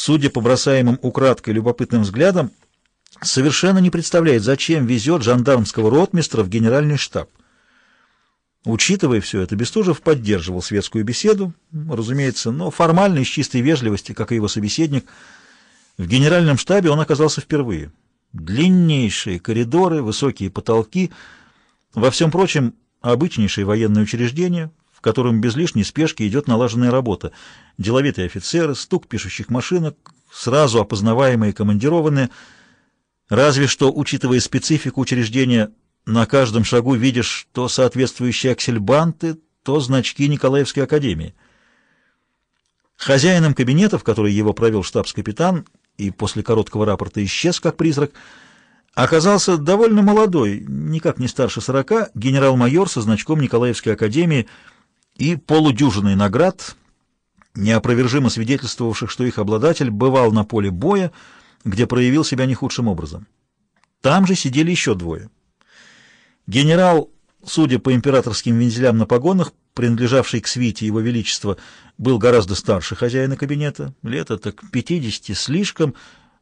судя по бросаемым украдкой любопытным взглядам, совершенно не представляет, зачем везет жандармского ротмистра в генеральный штаб. Учитывая все это, Бестужев поддерживал светскую беседу, разумеется, но формально, из чистой вежливости, как и его собеседник. В генеральном штабе он оказался впервые. Длиннейшие коридоры, высокие потолки, во всем прочем, обычнейшее военное учреждение, в котором без лишней спешки идет налаженная работа. Деловитые офицеры, стук пишущих машинок, сразу опознаваемые командированные. Разве что, учитывая специфику учреждения, на каждом шагу видишь то соответствующие аксельбанты, то значки Николаевской академии. Хозяином кабинета, в который его провел штабс-капитан, и после короткого рапорта исчез как призрак, оказался довольно молодой, никак не старше сорока, генерал-майор со значком Николаевской академии и полудюжиной наград, неопровержимо свидетельствовавших, что их обладатель бывал на поле боя, где проявил себя не худшим образом. Там же сидели еще двое. Генерал, судя по императорским вензелям на погонах, принадлежавший к свите его величества, был гораздо старше хозяина кабинета, лет так 50 слишком,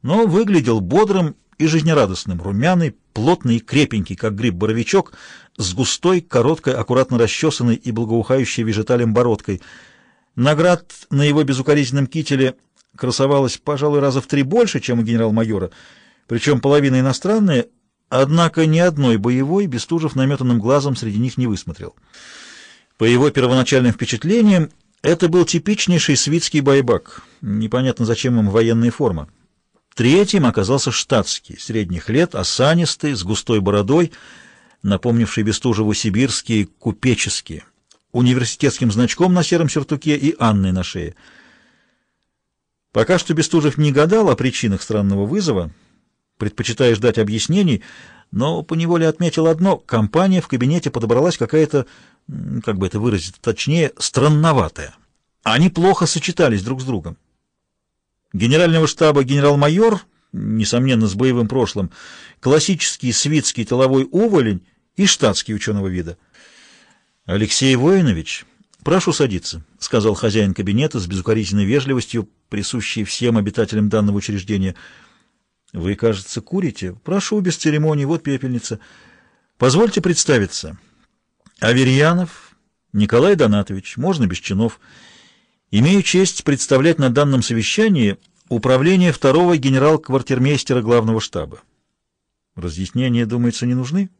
но выглядел бодрым и жизнерадостным, румяный, плотный и крепенький, как гриб-боровичок, с густой, короткой, аккуратно расчесанной и благоухающей вежеталем бородкой. Наград на его безукоризненном кителе красовалась, пожалуй, раза в три больше, чем у генерал-майора, причем половина иностранная, Однако ни одной боевой Бестужев наметанным глазом среди них не высмотрел. По его первоначальным впечатлениям, это был типичнейший свитский байбак. Непонятно, зачем ему военная форма. Третьим оказался штатский, средних лет, осанистый, с густой бородой, напомнивший Бестужеву сибирские купеческие, университетским значком на сером сюртуке и Анной на шее. Пока что Бестужев не гадал о причинах странного вызова, предпочитая ждать объяснений, но поневоле отметил одно — компания в кабинете подобралась какая-то, как бы это выразить точнее, странноватая. Они плохо сочетались друг с другом. Генерального штаба генерал-майор, несомненно, с боевым прошлым, классический свитский тыловой уволень и штатский ученого вида. «Алексей Воинович, прошу садиться», — сказал хозяин кабинета с безукоризненной вежливостью, присущей всем обитателям данного учреждения — вы, кажется, курите. Прошу, без церемоний, вот пепельница. Позвольте представиться. Аверьянов Николай Донатович, можно без чинов. Имею честь представлять на данном совещании управление второго генерал-квартирмейстера главного штаба. Разъяснения, думается, не нужны?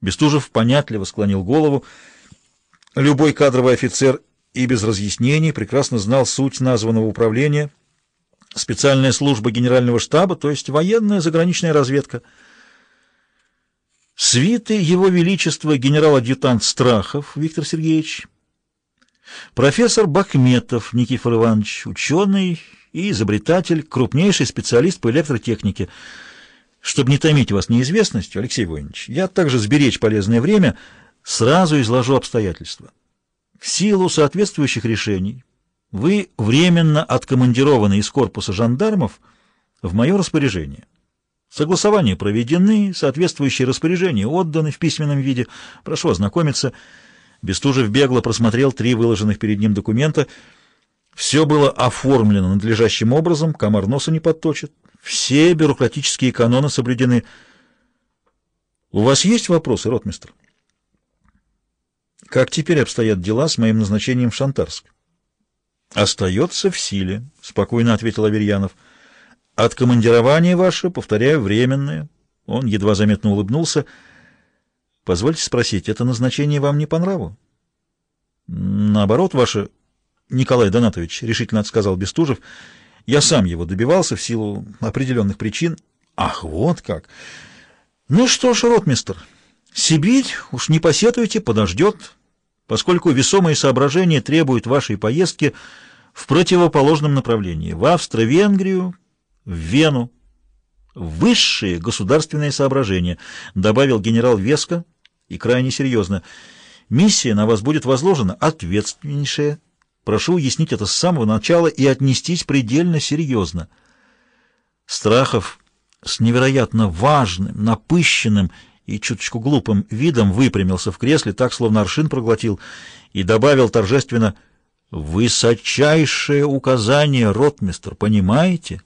Бестужев понятливо склонил голову. Любой кадровый офицер и без разъяснений прекрасно знал суть названного управления — специальная служба генерального штаба, то есть военная заграничная разведка. Свиты Его Величества генерал-адъютант Страхов Виктор Сергеевич, профессор Бахметов Никифор Иванович, ученый и изобретатель, крупнейший специалист по электротехнике. Чтобы не томить вас неизвестностью, Алексей Воинович, я также сберечь полезное время сразу изложу обстоятельства. В силу соответствующих решений вы временно откомандированы из корпуса жандармов в мое распоряжение. Согласования проведены, соответствующие распоряжения отданы в письменном виде. Прошу ознакомиться. Бестужев бегло просмотрел три выложенных перед ним документа. Все было оформлено надлежащим образом, комар носа не подточит. Все бюрократические каноны соблюдены. У вас есть вопросы, ротмистр? Как теперь обстоят дела с моим назначением в Шантарск? «Остается в силе», — спокойно ответил Аверьянов. «Откомандирование ваше, повторяю, временное». Он едва заметно улыбнулся. «Позвольте спросить, это назначение вам не по нраву?» «Наоборот, ваше...» «Николай Донатович», — решительно сказал Бестужев, — «я сам его добивался в силу определенных причин». «Ах, вот как!» «Ну что ж, ротмистер, Сибирь, уж не посетуйте, подождет» поскольку весомые соображения требуют вашей поездки в противоположном направлении, в Австро-Венгрию, в Вену. Высшие государственные соображения, добавил генерал Веско и крайне серьезно. Миссия на вас будет возложена ответственнейшая. Прошу уяснить это с самого начала и отнестись предельно серьезно. Страхов с невероятно важным, напыщенным и чуточку глупым видом выпрямился в кресле, так, словно аршин проглотил, и добавил торжественно Высочайшее указание, ротмистр, понимаете?